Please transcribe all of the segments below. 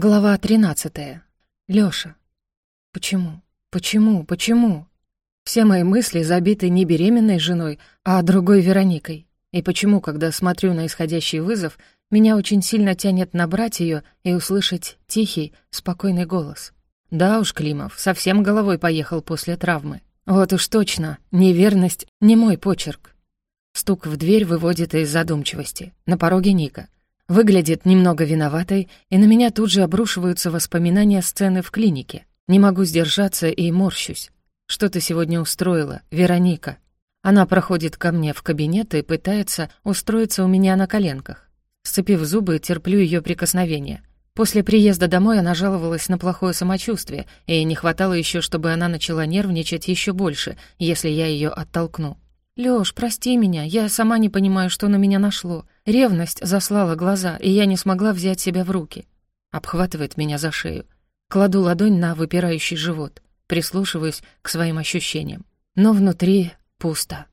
Глава 13. Лёша. Почему? Почему? Почему? Все мои мысли забиты не беременной женой, а другой Вероникой. И почему, когда смотрю на исходящий вызов, меня очень сильно тянет набрать её и услышать тихий, спокойный голос? Да уж, Климов, совсем головой поехал после травмы. Вот уж точно, неверность — не мой почерк. Стук в дверь выводит из задумчивости. На пороге Ника — Выглядит немного виноватой, и на меня тут же обрушиваются воспоминания сцены в клинике. Не могу сдержаться и морщусь. Что ты сегодня устроила, Вероника? Она проходит ко мне в кабинет и пытается устроиться у меня на коленках. Сцепив зубы, терплю ее прикосновения. После приезда домой она жаловалась на плохое самочувствие, и не хватало еще, чтобы она начала нервничать еще больше, если я ее оттолкну. «Лёш, прости меня, я сама не понимаю, что на меня нашло. Ревность заслала глаза, и я не смогла взять себя в руки». Обхватывает меня за шею. Кладу ладонь на выпирающий живот, прислушиваюсь к своим ощущениям. Но внутри пусто.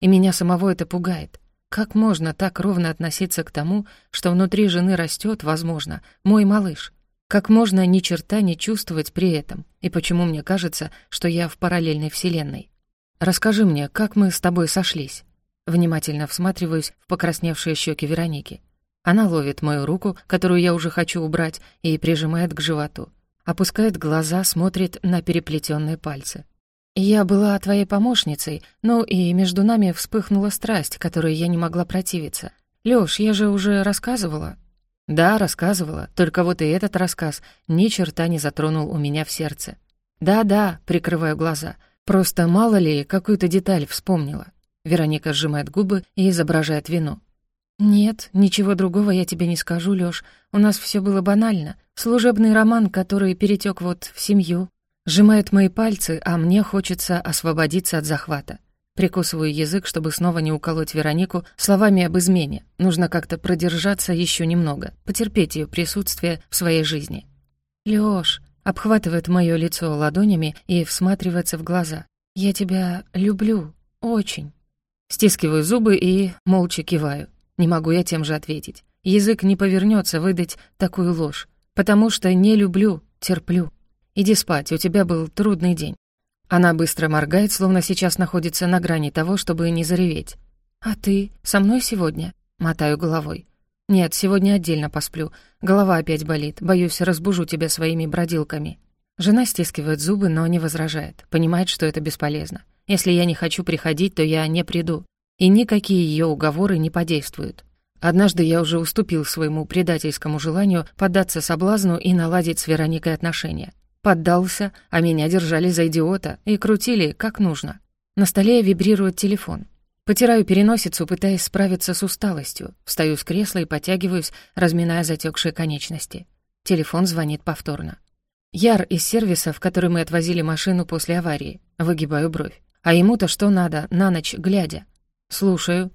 И меня самого это пугает. Как можно так ровно относиться к тому, что внутри жены растет, возможно, мой малыш? Как можно ни черта не чувствовать при этом? И почему мне кажется, что я в параллельной вселенной? «Расскажи мне, как мы с тобой сошлись?» Внимательно всматриваюсь в покрасневшие щеки Вероники. Она ловит мою руку, которую я уже хочу убрать, и прижимает к животу. Опускает глаза, смотрит на переплетенные пальцы. «Я была твоей помощницей, ну и между нами вспыхнула страсть, которой я не могла противиться. Лёш, я же уже рассказывала?» «Да, рассказывала, только вот и этот рассказ ни черта не затронул у меня в сердце». «Да-да», — прикрываю глаза, — Просто мало ли, какую-то деталь вспомнила. Вероника сжимает губы и изображает вину. «Нет, ничего другого я тебе не скажу, Лёш. У нас всё было банально. Служебный роман, который перетёк вот в семью. Сжимает мои пальцы, а мне хочется освободиться от захвата. Прикусываю язык, чтобы снова не уколоть Веронику словами об измене. Нужно как-то продержаться ещё немного, потерпеть её присутствие в своей жизни. «Лёш, обхватывает моё лицо ладонями и всматривается в глаза. «Я тебя люблю. Очень». Стискиваю зубы и молча киваю. Не могу я тем же ответить. Язык не повернется выдать такую ложь. Потому что не люблю, терплю. Иди спать, у тебя был трудный день. Она быстро моргает, словно сейчас находится на грани того, чтобы не зареветь. «А ты со мной сегодня?» Мотаю головой. «Нет, сегодня отдельно посплю. Голова опять болит. Боюсь, разбужу тебя своими бродилками». Жена стискивает зубы, но не возражает. Понимает, что это бесполезно. Если я не хочу приходить, то я не приду. И никакие ее уговоры не подействуют. Однажды я уже уступил своему предательскому желанию поддаться соблазну и наладить с Вероникой отношения. Поддался, а меня держали за идиота и крутили как нужно. На столе вибрирует телефон. Потираю переносицу, пытаясь справиться с усталостью. Встаю с кресла и потягиваюсь, разминая затекшие конечности. Телефон звонит повторно. Яр из сервиса, в который мы отвозили машину после аварии. Выгибаю бровь. А ему-то что надо, на ночь глядя? Слушаю.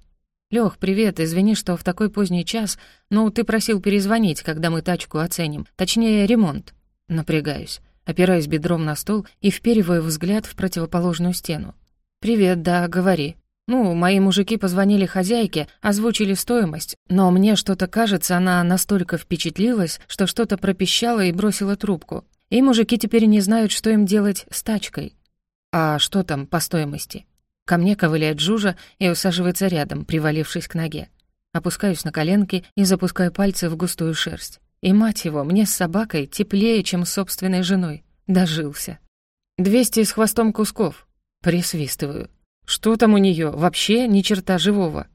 Лёх, привет, извини, что в такой поздний час, но ты просил перезвонить, когда мы тачку оценим. Точнее, ремонт. Напрягаюсь. Опираюсь бедром на стол и впериваю взгляд в противоположную стену. «Привет, да, говори». Ну, мои мужики позвонили хозяйке, озвучили стоимость, но мне что-то кажется, она настолько впечатлилась, что что-то пропищала и бросила трубку. И мужики теперь не знают, что им делать с тачкой. А что там по стоимости? Ко мне ковыляет Жужа и усаживается рядом, привалившись к ноге. Опускаюсь на коленки и запускаю пальцы в густую шерсть. И, мать его, мне с собакой теплее, чем с собственной женой. Дожился. «Двести с хвостом кусков». Присвистываю. Что там у нее? Вообще ни черта живого.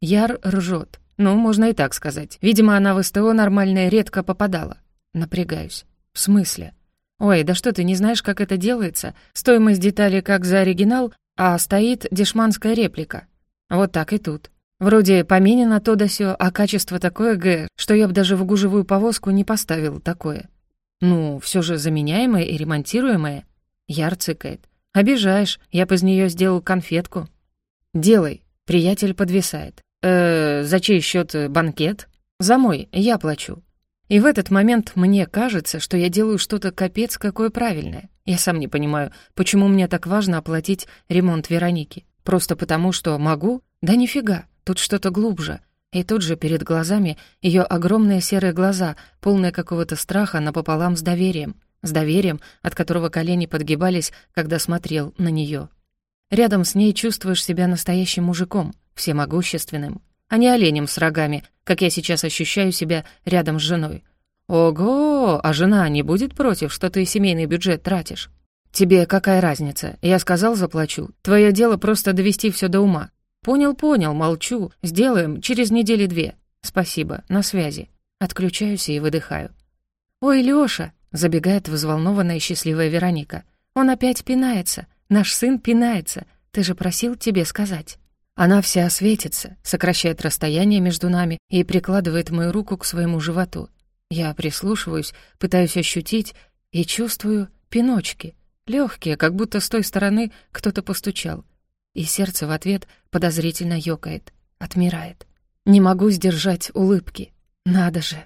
Яр ржет. Ну, можно и так сказать. Видимо, она в СТО нормальная редко попадала. Напрягаюсь. В смысле? Ой, да что ты не знаешь, как это делается? Стоимость детали как за оригинал, а стоит дешманская реплика. Вот так и тут. Вроде поменено то да сё, а качество такое г, что я бы даже в гужевую повозку не поставил такое. Ну, все же заменяемое и ремонтируемое. Яр цыкает. «Обижаешь, я бы из нее сделал конфетку». «Делай», — приятель подвисает. «Э, за чей счет банкет?» «За мой, я плачу». И в этот момент мне кажется, что я делаю что-то капец какое правильное. Я сам не понимаю, почему мне так важно оплатить ремонт Вероники. Просто потому, что могу? Да нифига, тут что-то глубже. И тут же перед глазами ее огромные серые глаза, полные какого-то страха напополам с доверием. С доверием, от которого колени подгибались, когда смотрел на нее. Рядом с ней чувствуешь себя настоящим мужиком, всемогущественным, а не оленем с рогами, как я сейчас ощущаю себя рядом с женой. Ого, а жена не будет против, что ты семейный бюджет тратишь? Тебе какая разница? Я сказал, заплачу. Твое дело просто довести все до ума. Понял, понял, молчу. Сделаем через недели две. Спасибо, на связи. Отключаюсь и выдыхаю. Ой, Лёша, забегает взволнованная и счастливая Вероника. Он опять пинается. Наш сын пинается. Ты же просил тебе сказать. Она вся светится, сокращает расстояние между нами и прикладывает мою руку к своему животу. Я прислушиваюсь, пытаюсь ощутить и чувствую пиночки, легкие, как будто с той стороны кто-то постучал. И сердце в ответ подозрительно ёкает, отмирает. Не могу сдержать улыбки. Надо же,